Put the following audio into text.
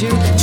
to